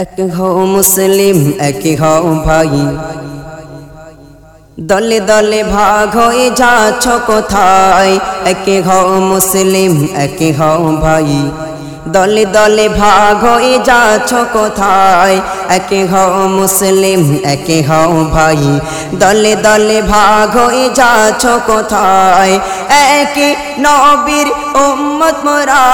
এক হও মুসলিম, এক হও ভাই। দলে দলে ভাগ হয়ে যাচ্ছ কোথায়? একে হও মুসলিম, একে হও ভাই। দলে দলে ভাগ হয়ে যাচ্ছ কোথায়? একে হও মুসলিম, একে হও ভাই। দলে দলে ভাগ হয়ে যাচ্ছ কোথায়? একে নবীর উম্মত মোরা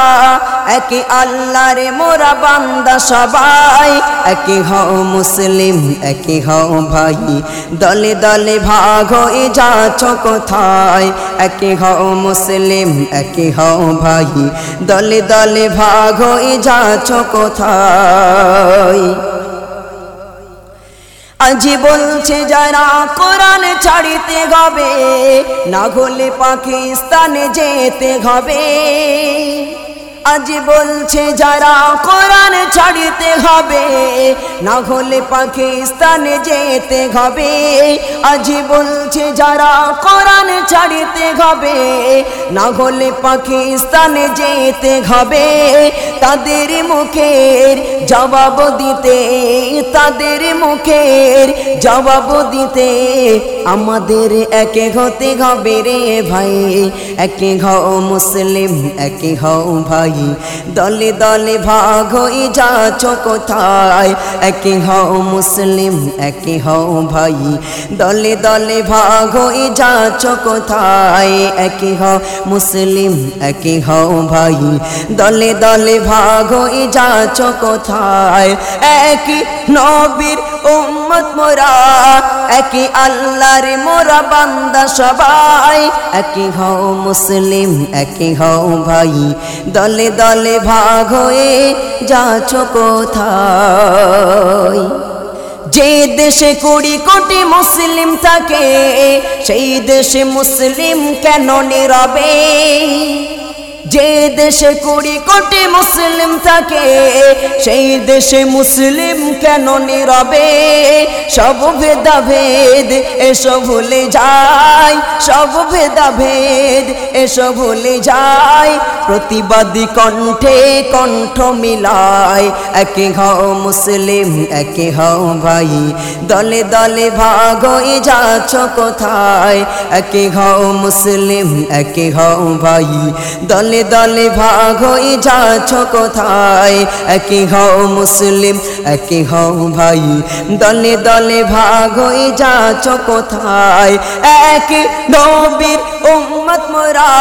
একে আল্লাহর মোরা বান্দা সবাই। একে হও মুসলিম, একে হও ভাই। দলে দলে ভাগ হয়ে যাচ্ছ কোথায়? একে হও মুসলিম, একে হও ভাই। দলে দলে ভাগ হয়ে যাচ্ছ কোথায়? আজি বলছে যারা কোরআন ছাড়িতে হবে, না হলে পাকিস্তানে যেতে হবে। আজ বলছে যারা কোরআন ছাড়িতে হবে, না হলে পাকিস্তানে যেতে হবে। আজ বলছে যারা কোরআন ছাড়িতে হবে, না হলে পাকিস্তানে যেতে হবে। তাদের মুখের জবাব দিতে, তাদের মুখের জবাব দিতে আমাদের একে হতে হবে রে ভাই। একে হও মুসলিম, একে হও ভাই। দলে দলে ভাগ হয়ে যাচ্ছ কোথায়? একে হও মুসলিম, একে হও ভাই। দলে দলে ভাগ হয়ে যাচ্ছ কোথায়? একে হও মুসলিম, একে হও ভাই। দলে দলে ভাগ হয়ে যাচ্ছ কোথায়? একই নবীর উম্মত মোরা, একই আল্লাহর মোরা বান্দা সবাই। একই হও মুসলিম, একই হও ভাই। দলে দলে ভাগ হয়ে যাচ্ছ কোথায়? যে দেশে কুড়ি কোটি মুসলিম থাকে, সেই দেশে মুসলিম কেন নীরবে? যে দেশে কুড়ি কোটি মুসলিম থাকে, সেই দেশে মুসলিম কেন নীরবে? সব ভেদাভেদ এসব ভুলে যায় সব ভেদাভেদ এসব ভুলে যায় প্রতিবাদী কণ্ঠে কণ্ঠ মিলায়, একে হও মুসলিম, একে হও ভাই। দলে দলে ভাগ হয়ে যাচ্ছ কোথায়? একে হও মুসলিম, একে হও ভাই। দলে দলে দলে ভাগ হয়ে যাচ্ছ কোথায়? একই হও মুসলিম একে হও ভাই। দলে দলে ভাগ হয়ে যাচ্ছ কোথায়? এক নবীর উম্মত মোরা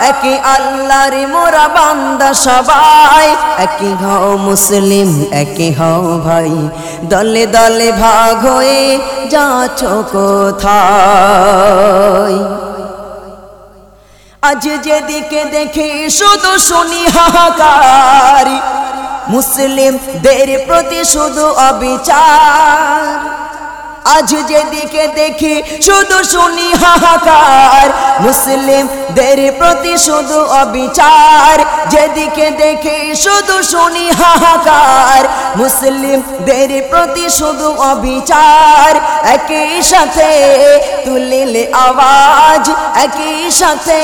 একে আল্লাহর মোরা বান্দা সবাই। একই হও মুসলিম একে হও ভাই। দলে দলে ভাগ হয়ে যাচ্ছ কোথায়? আজ যেদিকে দেখে শুধু শুনি হাহাকার। মুসলিমদের প্রতি শুধু অবিচার। আজ যেদিকে দেখি শুধু শুনি হাহাকার। মুসলিমদের প্রতি শুধু অবিচার। যেদিকে দেখি শুধু শুনি হাহাকার। মুসলিমদের প্রতি শুধু অবিচার। একই সাথে তুলিলে আওয়াজ। একই সাথে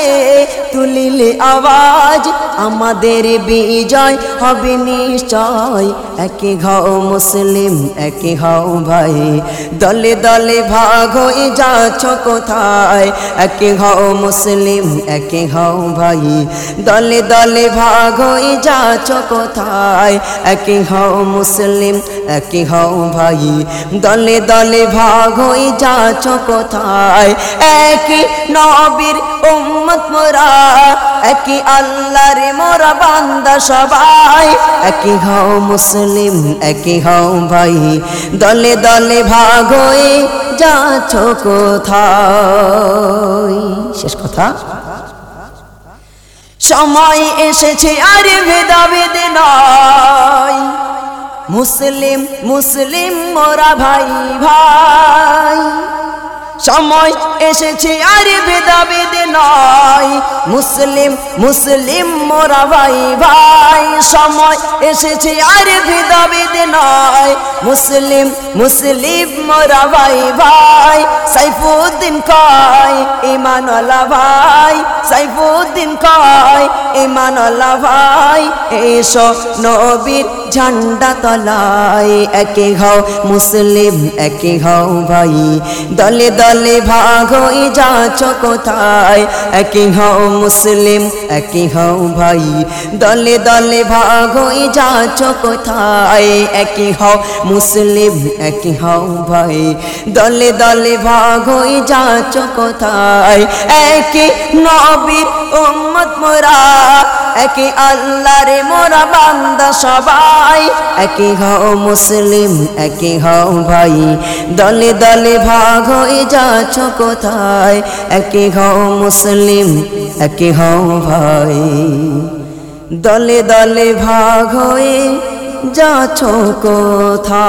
তুলিলে আওয়াজ। আমাদের বিজয় হবে নিশ্চয়। একে ঘাও মুসলিম একে হাও ভাই। দলে দলে দলে ভাগ হয়ে যাচ্ছ কোথায়? একে হও মুসলিম, একে হও ভাই। দলে দলে ভাগ হয়ে যাচ্ছ কোথায়? একে হও মুসলিম, একে হও ভাই। দলে দলে ভাগ হয়ে যাচ্ছ কোথায়? একে নবীর উম্মত মোরা, একে আল্লাহর মোরা বান্দা সবাই। একে হও মুসলিম, একে হও ভাই। দলে দলে ভাগ হয়ে যাচ্ছ কোথায়? শেষ কথা। সময় এসেছে, আর ভেদাভেদ নয় মুসলিম মুসলিম মোরা ভাই ভাই। সময় এসেছে, আর ভেদাভেদ নয় মুসলিম মুসলিম মোরা ভাই ভাই। সময় এসেছে, আর ভেদাভেদ নয় মুসলিম মুসলিম মোরা ভাই ভাই, সাইফুদ্দিন কয় ইমানলা ভাই, সাইফুদ্দিন কয় ইমানলা ভাই, এসো নবীর ঝান্ডা তলায়, একে হও মুসলিম, একে হও ভাই। দলে দলে ভাগ যাচ্ছ কোথায়, একে হও মুসলিম, একে হও ভাই। দলে দলে ভাগ যাচ্ছ কোথায়, একে হও মুসলিম একে হও ভাই দলে দলে ভাগ হয়ে যাচ্ছ কোথায়? একে নবীর উম্মত মোরা, একে আল্লাহরে মোরা বান্দা সবাই। একে হও মুসলিম, একে হও ভাই। দলে দলে ভাগ হয়ে যাচ্ছ কোথায়? একে হও মুসলিম, একে হও ভাই। দলে দলে ভাগ হয়ে যাচ্ছ কোথায়